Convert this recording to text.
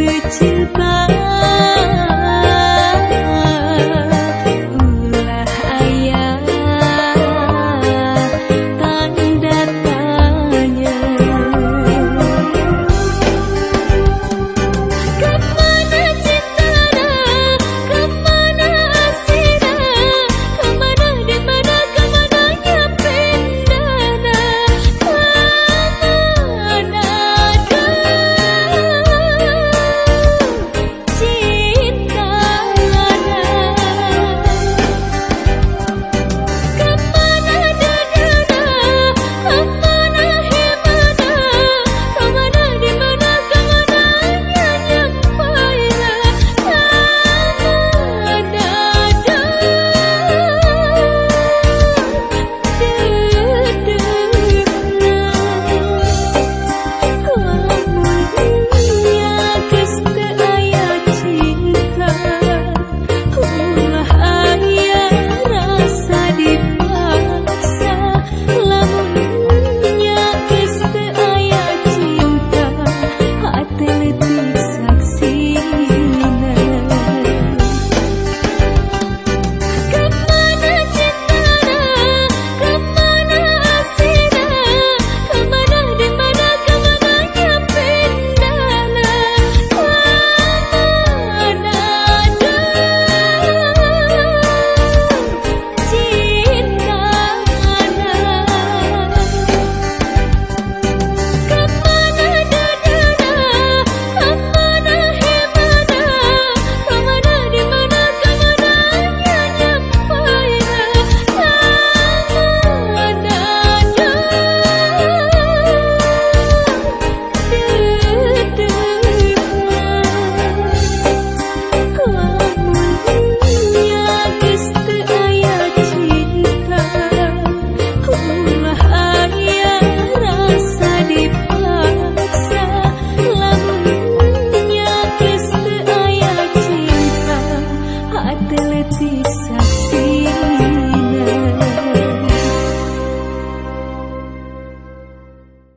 Lucu.